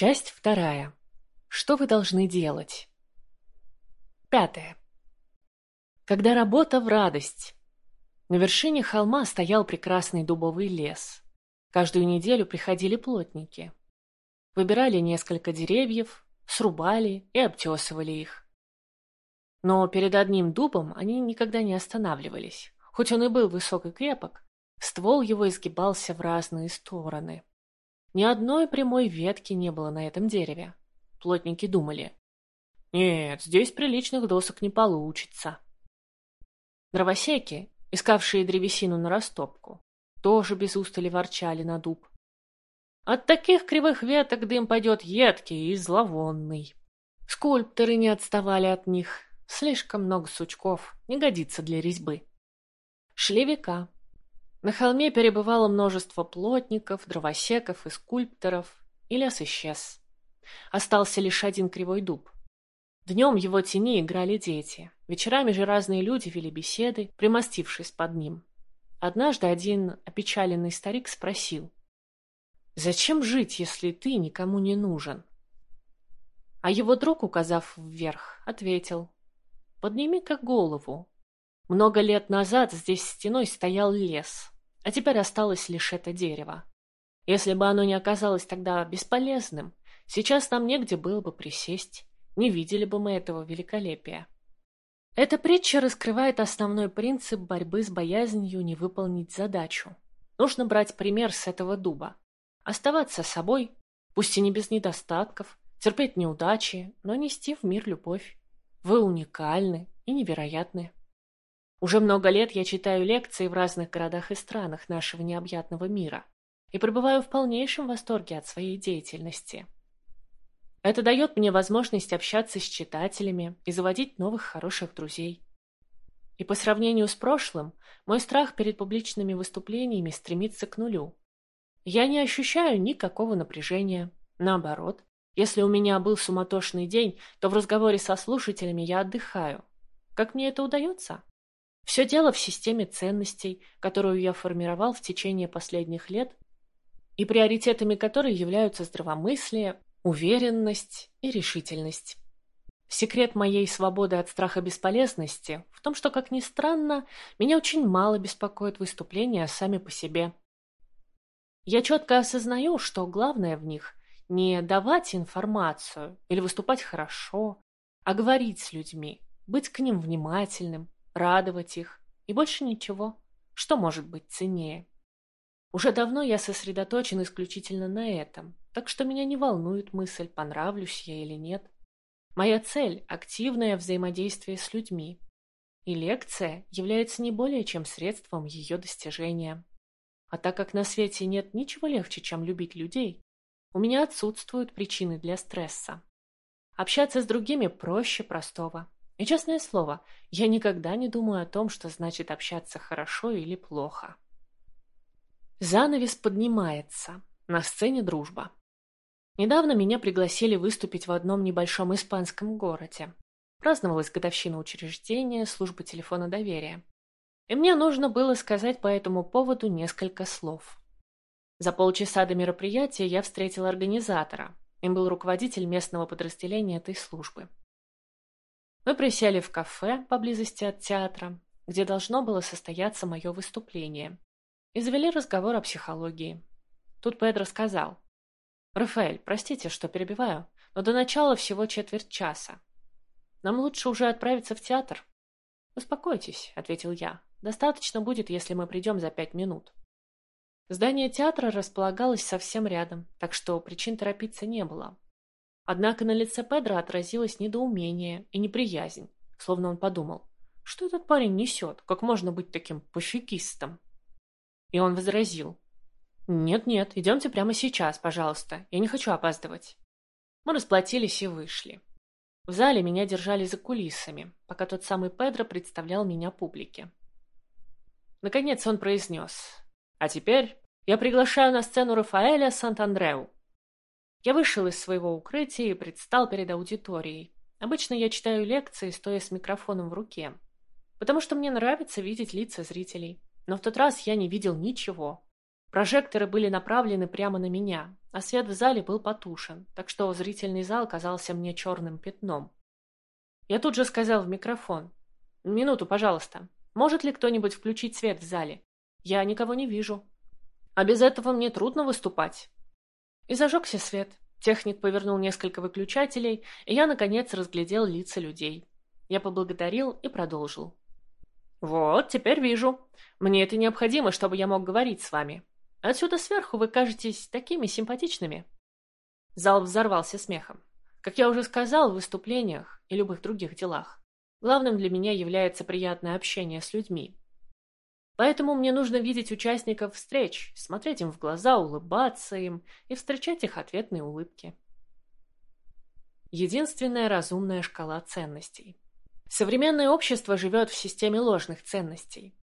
Часть вторая. Что вы должны делать? Пятое. Когда работа в радость. На вершине холма стоял прекрасный дубовый лес. Каждую неделю приходили плотники. Выбирали несколько деревьев, срубали и обтесывали их. Но перед одним дубом они никогда не останавливались. Хоть он и был высок и крепок, ствол его изгибался в разные стороны. Ни одной прямой ветки не было на этом дереве. Плотники думали. Нет, здесь приличных досок не получится. Дровосеки, искавшие древесину на растопку, тоже без устали ворчали на дуб. От таких кривых веток дым пойдет едкий и зловонный. Скульпторы не отставали от них. Слишком много сучков, не годится для резьбы. Шли века. На холме перебывало множество плотников, дровосеков и скульпторов, и лес исчез. Остался лишь один кривой дуб. Днем его тени играли дети, вечерами же разные люди вели беседы, примостившись под ним. Однажды один опечаленный старик спросил, «Зачем жить, если ты никому не нужен?» А его друг, указав вверх, ответил, «Подними-ка голову. Много лет назад здесь стеной стоял лес, а теперь осталось лишь это дерево. Если бы оно не оказалось тогда бесполезным, сейчас нам негде было бы присесть, не видели бы мы этого великолепия». Эта притча раскрывает основной принцип борьбы с боязнью не выполнить задачу. Нужно брать пример с этого дуба. Оставаться собой, пусть и не без недостатков, терпеть неудачи, но нести в мир любовь. Вы уникальны и невероятны. Уже много лет я читаю лекции в разных городах и странах нашего необъятного мира и пребываю в полнейшем восторге от своей деятельности. Это дает мне возможность общаться с читателями и заводить новых хороших друзей. И по сравнению с прошлым, мой страх перед публичными выступлениями стремится к нулю. Я не ощущаю никакого напряжения. Наоборот, если у меня был суматошный день, то в разговоре со слушателями я отдыхаю. Как мне это удается? Все дело в системе ценностей, которую я формировал в течение последних лет, и приоритетами которой являются здравомыслие, уверенность и решительность. Секрет моей свободы от страха бесполезности в том, что, как ни странно, меня очень мало беспокоят выступления сами по себе. Я четко осознаю, что главное в них не давать информацию или выступать хорошо, а говорить с людьми, быть к ним внимательным, радовать их и больше ничего. Что может быть ценнее? Уже давно я сосредоточен исключительно на этом, так что меня не волнует мысль, понравлюсь я или нет. Моя цель – активное взаимодействие с людьми. И лекция является не более чем средством ее достижения. А так как на свете нет ничего легче, чем любить людей, у меня отсутствуют причины для стресса. Общаться с другими проще простого. И честное слово, я никогда не думаю о том, что значит общаться хорошо или плохо. Занавес поднимается. На сцене дружба. Недавно меня пригласили выступить в одном небольшом испанском городе. Праздновалась годовщина учреждения службы телефона доверия. И мне нужно было сказать по этому поводу несколько слов. За полчаса до мероприятия я встретил организатора. Им был руководитель местного подразделения этой службы. Мы присели в кафе поблизости от театра, где должно было состояться мое выступление, и завели разговор о психологии. Тут Педро сказал. «Рафаэль, простите, что перебиваю, но до начала всего четверть часа. Нам лучше уже отправиться в театр». «Успокойтесь», — ответил я. «Достаточно будет, если мы придем за пять минут». Здание театра располагалось совсем рядом, так что причин торопиться не было. Однако на лице Педро отразилось недоумение и неприязнь, словно он подумал, что этот парень несет, как можно быть таким пофигистом. И он возразил. «Нет-нет, идемте прямо сейчас, пожалуйста. Я не хочу опаздывать». Мы расплатились и вышли. В зале меня держали за кулисами, пока тот самый Педро представлял меня публике. Наконец он произнес. «А теперь я приглашаю на сцену Рафаэля Сант-Андреу». Я вышел из своего укрытия и предстал перед аудиторией. Обычно я читаю лекции, стоя с микрофоном в руке, потому что мне нравится видеть лица зрителей. Но в тот раз я не видел ничего. Прожекторы были направлены прямо на меня, а свет в зале был потушен, так что зрительный зал казался мне черным пятном. Я тут же сказал в микрофон. «Минуту, пожалуйста. Может ли кто-нибудь включить свет в зале? Я никого не вижу. А без этого мне трудно выступать». И зажегся свет. Техник повернул несколько выключателей, и я, наконец, разглядел лица людей. Я поблагодарил и продолжил. «Вот, теперь вижу. Мне это необходимо, чтобы я мог говорить с вами. Отсюда сверху вы кажетесь такими симпатичными». Зал взорвался смехом. Как я уже сказал в выступлениях и любых других делах, главным для меня является приятное общение с людьми. Поэтому мне нужно видеть участников встреч, смотреть им в глаза, улыбаться им и встречать их ответные улыбки. Единственная разумная шкала ценностей. Современное общество живет в системе ложных ценностей.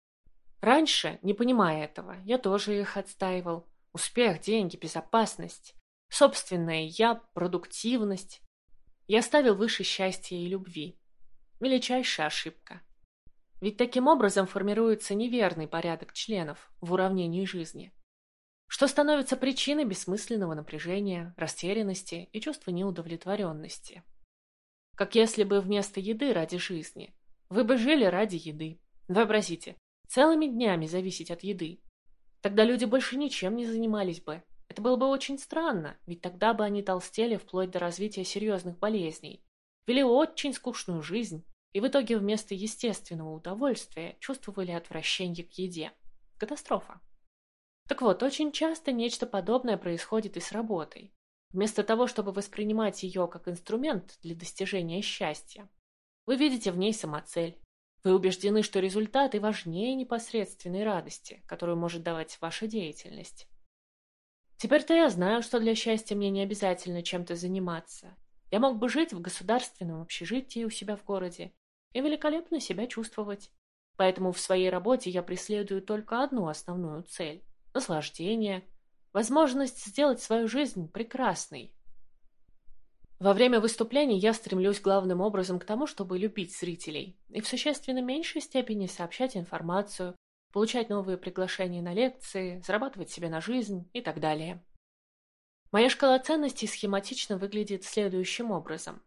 Раньше, не понимая этого, я тоже их отстаивал. Успех, деньги, безопасность, собственное «я», продуктивность. Я ставил выше счастья и любви. Величайшая ошибка. Ведь таким образом формируется неверный порядок членов в уравнении жизни, что становится причиной бессмысленного напряжения, растерянности и чувства неудовлетворенности. Как если бы вместо еды ради жизни вы бы жили ради еды. Вообразите, целыми днями зависеть от еды. Тогда люди больше ничем не занимались бы. Это было бы очень странно, ведь тогда бы они толстели вплоть до развития серьезных болезней, вели очень скучную жизнь и в итоге вместо естественного удовольствия чувствовали отвращение к еде. Катастрофа. Так вот, очень часто нечто подобное происходит и с работой. Вместо того, чтобы воспринимать ее как инструмент для достижения счастья, вы видите в ней самоцель, вы убеждены, что результаты важнее непосредственной радости, которую может давать ваша деятельность. Теперь-то я знаю, что для счастья мне не обязательно чем-то заниматься. Я мог бы жить в государственном общежитии у себя в городе и великолепно себя чувствовать. Поэтому в своей работе я преследую только одну основную цель – наслаждение, возможность сделать свою жизнь прекрасной. Во время выступлений я стремлюсь главным образом к тому, чтобы любить зрителей и в существенно меньшей степени сообщать информацию, получать новые приглашения на лекции, зарабатывать себе на жизнь и так далее. Моя шкала ценностей схематично выглядит следующим образом.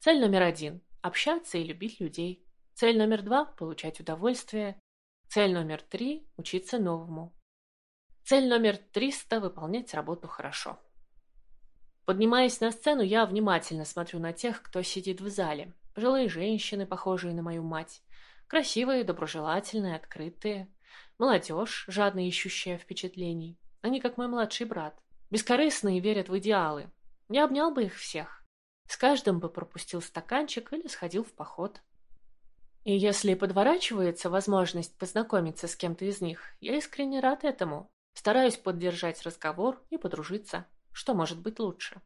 Цель номер один – общаться и любить людей. Цель номер два – получать удовольствие. Цель номер три – учиться новому. Цель номер триста – выполнять работу хорошо. Поднимаясь на сцену, я внимательно смотрю на тех, кто сидит в зале. Пожилые женщины, похожие на мою мать. Красивые, доброжелательные, открытые. Молодежь, жадно ищущая впечатлений. Они как мой младший брат. Бескорыстные верят в идеалы. Я обнял бы их всех. С каждым бы пропустил стаканчик или сходил в поход. И если подворачивается возможность познакомиться с кем-то из них, я искренне рад этому. Стараюсь поддержать разговор и подружиться. Что может быть лучше?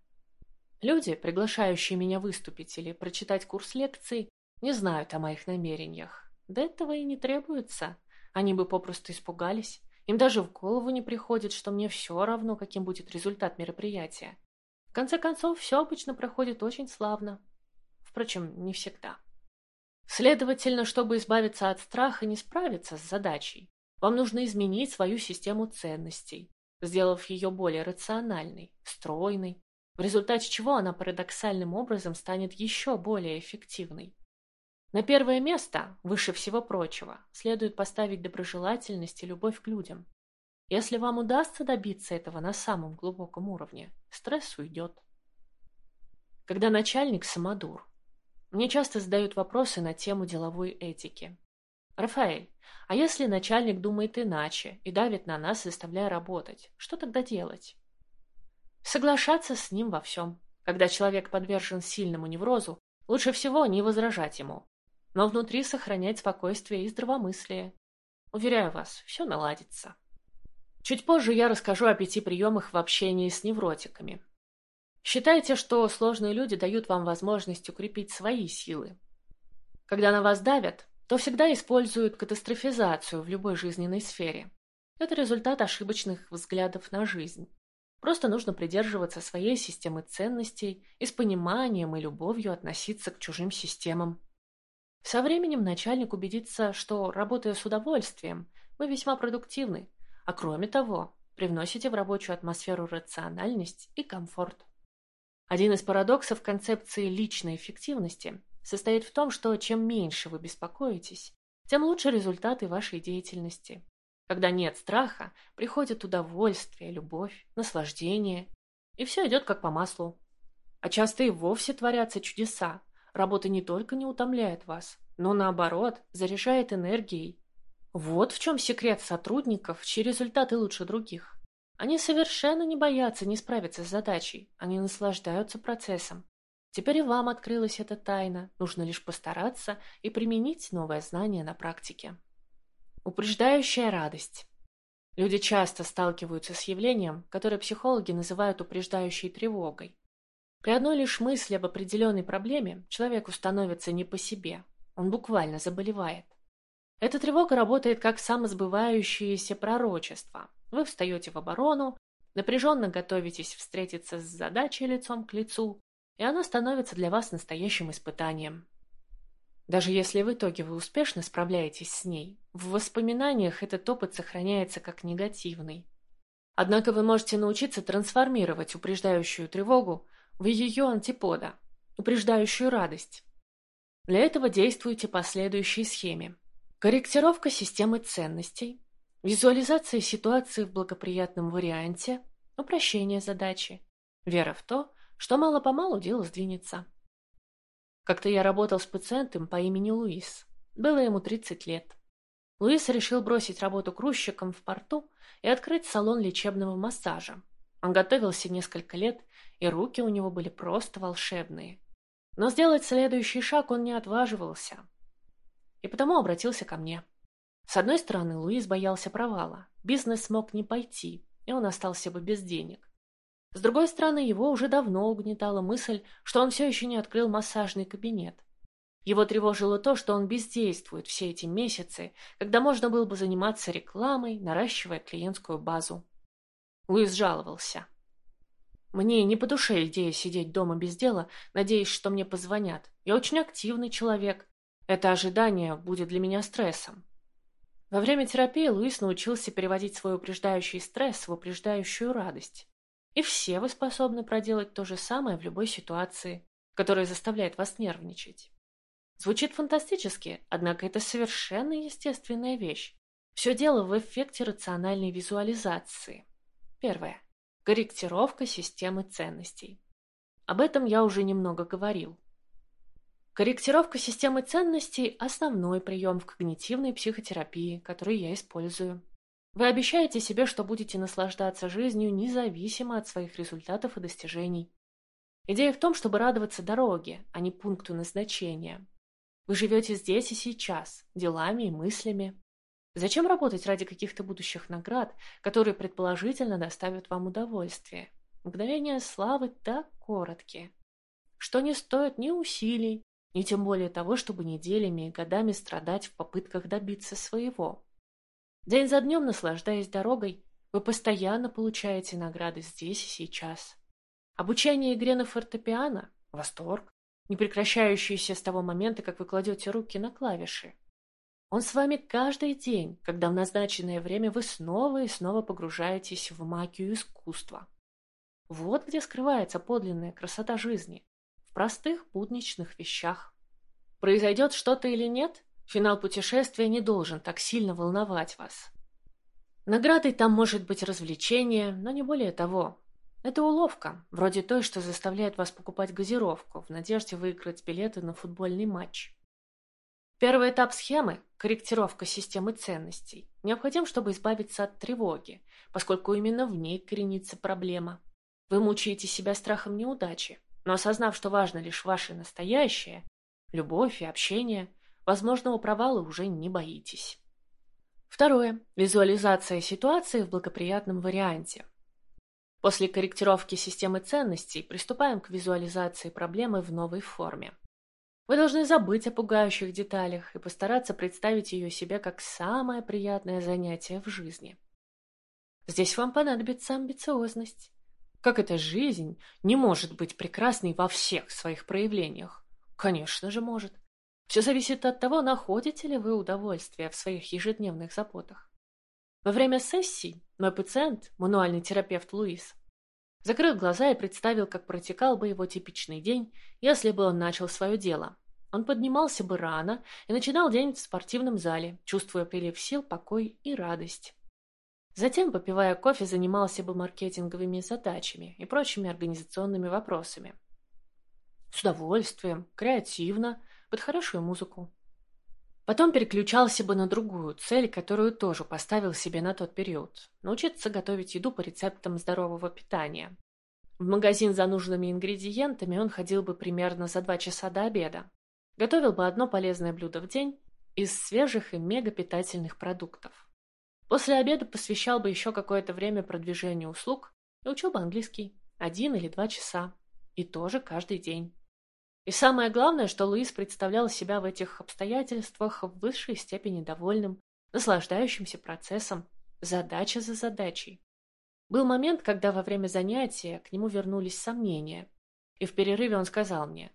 Люди, приглашающие меня выступить или прочитать курс лекций, не знают о моих намерениях. До этого и не требуется. Они бы попросту испугались. Им даже в голову не приходит, что мне все равно, каким будет результат мероприятия. Конце концов, все обычно проходит очень славно. Впрочем, не всегда. Следовательно, чтобы избавиться от страха, не справиться с задачей, вам нужно изменить свою систему ценностей, сделав ее более рациональной, стройной, в результате чего она парадоксальным образом станет еще более эффективной. На первое место, выше всего прочего, следует поставить доброжелательность и любовь к людям. Если вам удастся добиться этого на самом глубоком уровне, стресс уйдет. Когда начальник самодур, мне часто задают вопросы на тему деловой этики. Рафаэль, а если начальник думает иначе и давит на нас, заставляя работать, что тогда делать? Соглашаться с ним во всем. Когда человек подвержен сильному неврозу, лучше всего не возражать ему, но внутри сохранять спокойствие и здравомыслие. Уверяю вас, все наладится. Чуть позже я расскажу о пяти приемах в общении с невротиками. Считайте, что сложные люди дают вам возможность укрепить свои силы. Когда на вас давят, то всегда используют катастрофизацию в любой жизненной сфере. Это результат ошибочных взглядов на жизнь. Просто нужно придерживаться своей системы ценностей и с пониманием и любовью относиться к чужим системам. Со временем начальник убедится, что, работая с удовольствием, вы весьма продуктивны, а кроме того, привносите в рабочую атмосферу рациональность и комфорт. Один из парадоксов концепции личной эффективности состоит в том, что чем меньше вы беспокоитесь, тем лучше результаты вашей деятельности. Когда нет страха, приходит удовольствие, любовь, наслаждение, и все идет как по маслу. А часто и вовсе творятся чудеса. Работа не только не утомляет вас, но наоборот, заряжает энергией. Вот в чем секрет сотрудников, чьи результаты лучше других. Они совершенно не боятся не справиться с задачей, они наслаждаются процессом. Теперь и вам открылась эта тайна, нужно лишь постараться и применить новое знание на практике. Упреждающая радость. Люди часто сталкиваются с явлением, которое психологи называют упреждающей тревогой. При одной лишь мысли об определенной проблеме человеку становится не по себе, он буквально заболевает. Эта тревога работает как самосбывающееся пророчество. Вы встаете в оборону, напряженно готовитесь встретиться с задачей лицом к лицу, и она становится для вас настоящим испытанием. Даже если в итоге вы успешно справляетесь с ней, в воспоминаниях этот опыт сохраняется как негативный. Однако вы можете научиться трансформировать упреждающую тревогу в ее антипода – упреждающую радость. Для этого действуйте по следующей схеме. Корректировка системы ценностей, визуализация ситуации в благоприятном варианте, упрощение задачи, вера в то, что мало-помалу дело сдвинется. Как-то я работал с пациентом по имени Луис. Было ему 30 лет. Луис решил бросить работу грузчиком в порту и открыть салон лечебного массажа. Он готовился несколько лет, и руки у него были просто волшебные. Но сделать следующий шаг он не отваживался. И потому обратился ко мне. С одной стороны, Луис боялся провала. Бизнес мог не пойти, и он остался бы без денег. С другой стороны, его уже давно угнетала мысль, что он все еще не открыл массажный кабинет. Его тревожило то, что он бездействует все эти месяцы, когда можно было бы заниматься рекламой, наращивая клиентскую базу. Луис жаловался. «Мне не по душе идея сидеть дома без дела, надеясь, что мне позвонят. Я очень активный человек. Это ожидание будет для меня стрессом». Во время терапии Луис научился переводить свой упреждающий стресс в упреждающую радость. И все вы способны проделать то же самое в любой ситуации, которая заставляет вас нервничать. Звучит фантастически, однако это совершенно естественная вещь. Все дело в эффекте рациональной визуализации. Первое. Корректировка системы ценностей. Об этом я уже немного говорил. Корректировка системы ценностей – основной прием в когнитивной психотерапии, который я использую. Вы обещаете себе, что будете наслаждаться жизнью независимо от своих результатов и достижений. Идея в том, чтобы радоваться дороге, а не пункту назначения. Вы живете здесь и сейчас, делами и мыслями. Зачем работать ради каких-то будущих наград, которые предположительно доставят вам удовольствие? Мгновения славы так короткие, что не стоят ни усилий, ни тем более того, чтобы неделями и годами страдать в попытках добиться своего. День за днем, наслаждаясь дорогой, вы постоянно получаете награды здесь и сейчас. Обучение игре на фортепиано – восторг, не прекращающийся с того момента, как вы кладете руки на клавиши. Он с вами каждый день, когда в назначенное время вы снова и снова погружаетесь в магию искусства. Вот где скрывается подлинная красота жизни. Простых будничных вещах. Произойдет что-то или нет, Финал путешествия не должен так сильно волновать вас. Наградой там может быть развлечение, но не более того. Это уловка, вроде той, что заставляет вас покупать газировку в надежде выиграть билеты на футбольный матч. Первый этап схемы – корректировка системы ценностей – необходим, чтобы избавиться от тревоги, поскольку именно в ней коренится проблема. Вы мучаете себя страхом неудачи, но осознав, что важно лишь ваше настоящее – любовь и общение – возможного провала уже не боитесь. Второе. Визуализация ситуации в благоприятном варианте. После корректировки системы ценностей приступаем к визуализации проблемы в новой форме. Вы должны забыть о пугающих деталях и постараться представить ее себе как самое приятное занятие в жизни. Здесь вам понадобится амбициозность. Как эта жизнь не может быть прекрасной во всех своих проявлениях? Конечно же может. Все зависит от того, находите ли вы удовольствие в своих ежедневных заботах. Во время сессий мой пациент, мануальный терапевт Луис, закрыл глаза и представил, как протекал бы его типичный день, если бы он начал свое дело. Он поднимался бы рано и начинал день в спортивном зале, чувствуя прилив сил, покой и радость. Затем, попивая кофе, занимался бы маркетинговыми задачами и прочими организационными вопросами. С удовольствием, креативно, под хорошую музыку. Потом переключался бы на другую цель, которую тоже поставил себе на тот период – научиться готовить еду по рецептам здорового питания. В магазин за нужными ингредиентами он ходил бы примерно за два часа до обеда. Готовил бы одно полезное блюдо в день из свежих и мегапитательных продуктов. После обеда посвящал бы еще какое-то время продвижению услуг и учил бы английский один или два часа. И тоже каждый день. И самое главное, что Луис представлял себя в этих обстоятельствах в высшей степени довольным, наслаждающимся процессом, задача за задачей. Был момент, когда во время занятия к нему вернулись сомнения, и в перерыве он сказал мне,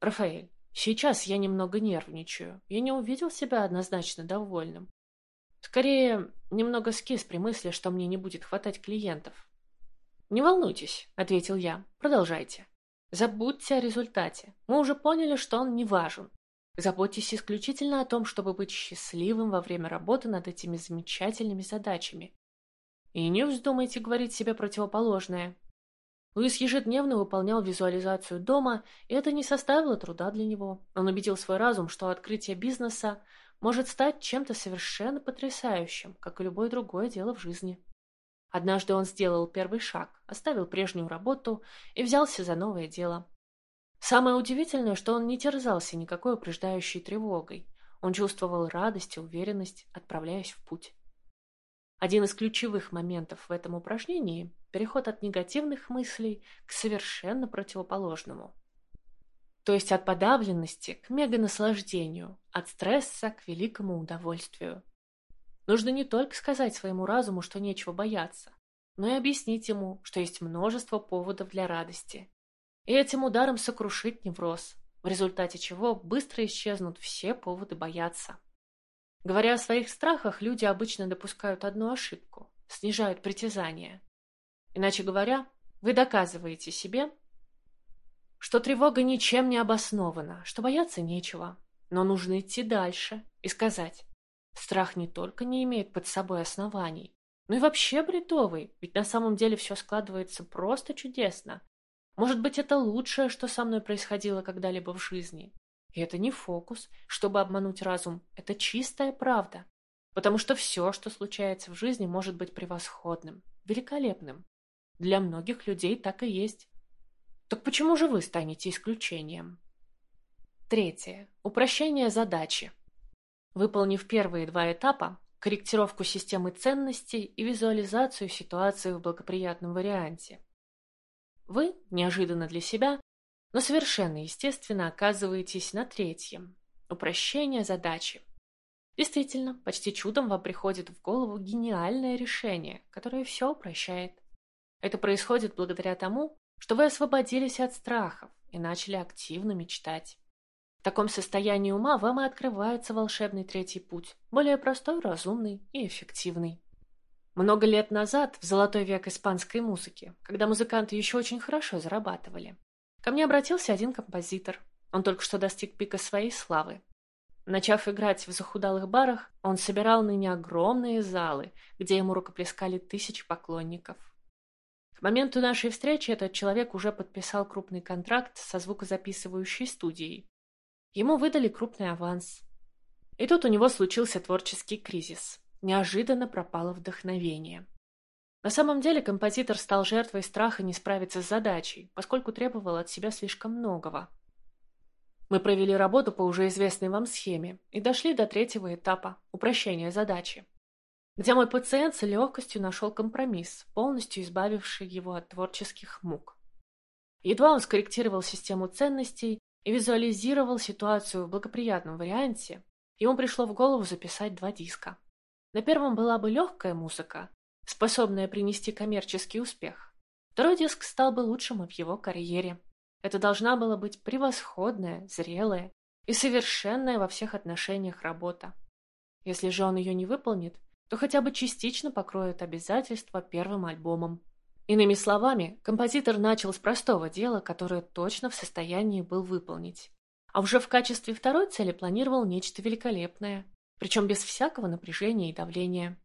«Рафаэль, сейчас я немного нервничаю, я не увидел себя однозначно довольным. Скорее, немного скис при мысли, что мне не будет хватать клиентов». «Не волнуйтесь», — ответил я, — «продолжайте». Забудьте о результате. Мы уже поняли, что он не важен. Заботьтесь исключительно о том, чтобы быть счастливым во время работы над этими замечательными задачами. И не вздумайте говорить себе противоположное. Луис ежедневно выполнял визуализацию дома, и это не составило труда для него. Он убедил свой разум, что открытие бизнеса может стать чем-то совершенно потрясающим, как и любое другое дело в жизни. Однажды он сделал первый шаг, оставил прежнюю работу и взялся за новое дело. Самое удивительное, что он не терзался никакой упреждающей тревогой. Он чувствовал радость и уверенность, отправляясь в путь. Один из ключевых моментов в этом упражнении – переход от негативных мыслей к совершенно противоположному. То есть от подавленности к меганаслаждению, от стресса к великому удовольствию. Нужно не только сказать своему разуму, что нечего бояться, но и объяснить ему, что есть множество поводов для радости. И этим ударом сокрушить невроз, в результате чего быстро исчезнут все поводы бояться. Говоря о своих страхах, люди обычно допускают одну ошибку – снижают притязания. Иначе говоря, вы доказываете себе, что тревога ничем не обоснована, что бояться нечего, но нужно идти дальше и сказать Страх не только не имеет под собой оснований, но и вообще бредовый, ведь на самом деле все складывается просто чудесно. Может быть, это лучшее, что со мной происходило когда-либо в жизни. И это не фокус, чтобы обмануть разум, это чистая правда. Потому что все, что случается в жизни, может быть превосходным, великолепным. Для многих людей так и есть. Так почему же вы станете исключением? Третье. Упрощение задачи. Выполнив первые два этапа, корректировку системы ценностей и визуализацию ситуации в благоприятном варианте, вы, неожиданно для себя, но совершенно естественно оказываетесь на третьем – упрощение задачи. Действительно, почти чудом вам приходит в голову гениальное решение, которое все упрощает. Это происходит благодаря тому, что вы освободились от страхов и начали активно мечтать. В таком состоянии ума вам и открывается волшебный третий путь, более простой, разумный и эффективный. Много лет назад, в золотой век испанской музыки, когда музыканты еще очень хорошо зарабатывали, ко мне обратился один композитор. Он только что достиг пика своей славы. Начав играть в захудалых барах, он собирал ныне огромные залы, где ему рукоплескали тысячи поклонников. К моменту нашей встречи этот человек уже подписал крупный контракт со звукозаписывающей студией, Ему выдали крупный аванс. И тут у него случился творческий кризис. Неожиданно пропало вдохновение. На самом деле композитор стал жертвой страха не справиться с задачей, поскольку требовал от себя слишком многого. Мы провели работу по уже известной вам схеме и дошли до третьего этапа – упрощения задачи, где мой пациент с легкостью нашел компромисс, полностью избавивший его от творческих мук. Едва он скорректировал систему ценностей, и визуализировал ситуацию в благоприятном варианте, ему пришло в голову записать два диска. На первом была бы легкая музыка, способная принести коммерческий успех. Второй диск стал бы лучшим в его карьере. Это должна была быть превосходная, зрелая и совершенная во всех отношениях работа. Если же он ее не выполнит, то хотя бы частично покроют обязательства первым альбомом. Иными словами, композитор начал с простого дела, которое точно в состоянии был выполнить. А уже в качестве второй цели планировал нечто великолепное, причем без всякого напряжения и давления.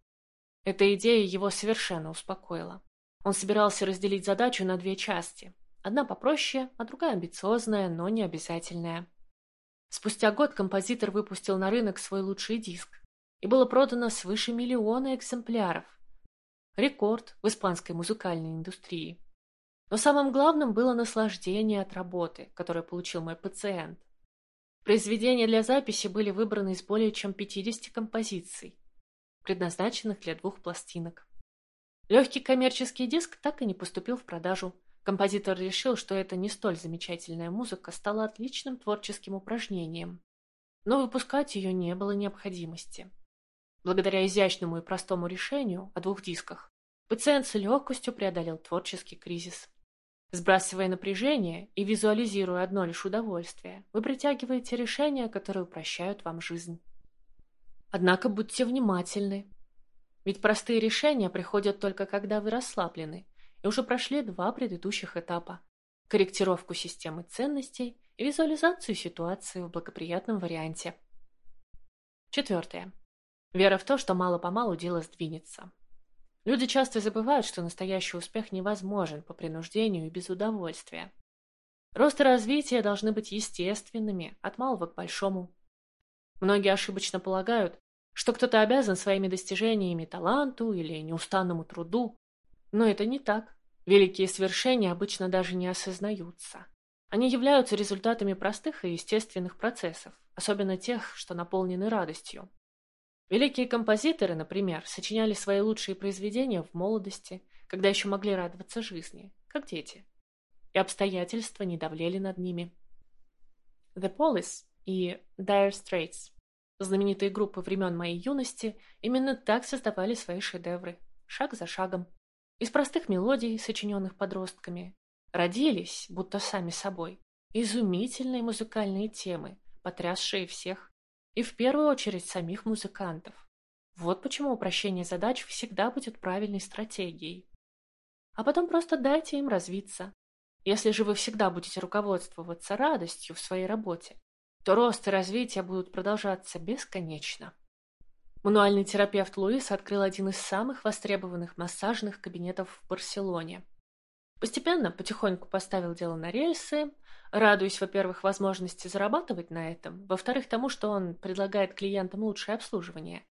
Эта идея его совершенно успокоила. Он собирался разделить задачу на две части. Одна попроще, а другая амбициозная, но не обязательная. Спустя год композитор выпустил на рынок свой лучший диск, и было продано свыше миллиона экземпляров. Рекорд в испанской музыкальной индустрии. Но самым главным было наслаждение от работы, которое получил мой пациент. Произведения для записи были выбраны из более чем 50 композиций, предназначенных для двух пластинок. Легкий коммерческий диск так и не поступил в продажу. Композитор решил, что эта не столь замечательная музыка стала отличным творческим упражнением, но выпускать ее не было необходимости. Благодаря изящному и простому решению о двух дисках, пациент с легкостью преодолел творческий кризис. Сбрасывая напряжение и визуализируя одно лишь удовольствие, вы притягиваете решения, которые упрощают вам жизнь. Однако будьте внимательны. Ведь простые решения приходят только когда вы расслаблены и уже прошли два предыдущих этапа – корректировку системы ценностей и визуализацию ситуации в благоприятном варианте. Четвертое. Вера в то, что мало-помалу дело сдвинется. Люди часто забывают, что настоящий успех невозможен по принуждению и без удовольствия. Рост и развитие должны быть естественными, от малого к большому. Многие ошибочно полагают, что кто-то обязан своими достижениями таланту или неустанному труду. Но это не так. Великие свершения обычно даже не осознаются. Они являются результатами простых и естественных процессов, особенно тех, что наполнены радостью. Великие композиторы, например, сочиняли свои лучшие произведения в молодости, когда еще могли радоваться жизни, как дети. И обстоятельства не давлели над ними. The Police и Dire Straits, знаменитые группы времен моей юности, именно так создавали свои шедевры, шаг за шагом. Из простых мелодий, сочиненных подростками, родились, будто сами собой, изумительные музыкальные темы, потрясшие всех и в первую очередь самих музыкантов. Вот почему упрощение задач всегда будет правильной стратегией. А потом просто дайте им развиться. Если же вы всегда будете руководствоваться радостью в своей работе, то рост и развитие будут продолжаться бесконечно. Мануальный терапевт Луис открыл один из самых востребованных массажных кабинетов в Барселоне. Постепенно, потихоньку поставил дело на рельсы, радуясь, во-первых, возможности зарабатывать на этом, во-вторых, тому, что он предлагает клиентам лучшее обслуживание,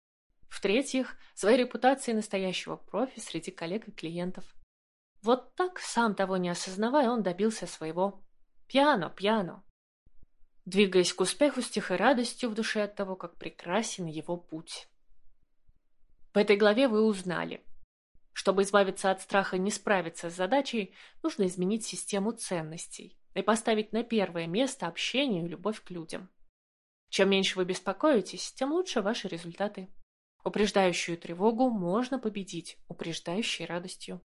в-третьих, своей репутацией настоящего профи среди коллег и клиентов. Вот так, сам того не осознавая, он добился своего. Пьяно, пьяно. Двигаясь к успеху с тихой радостью в душе от того, как прекрасен его путь. В этой главе вы узнали – чтобы избавиться от страха не справиться с задачей, нужно изменить систему ценностей и поставить на первое место общение и любовь к людям. Чем меньше вы беспокоитесь, тем лучше ваши результаты. Упреждающую тревогу можно победить упреждающей радостью.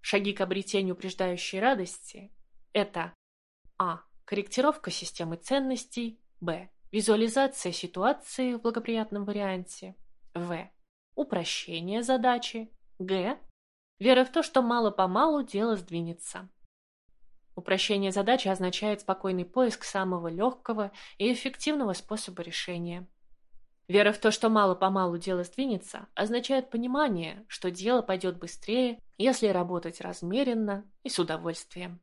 Шаги к обретению упреждающей радости – это А. Корректировка системы ценностей Б. Визуализация ситуации в благоприятном варианте В. Упрощение задачи Г. Вера в то, что мало-помалу дело сдвинется. Упрощение задачи означает спокойный поиск самого легкого и эффективного способа решения. Вера в то, что мало-помалу дело сдвинется, означает понимание, что дело пойдет быстрее, если работать размеренно и с удовольствием.